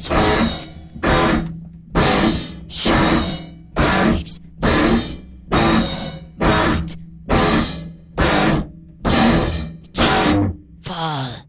Six, shells, knives, shit, belt, right, you can fall.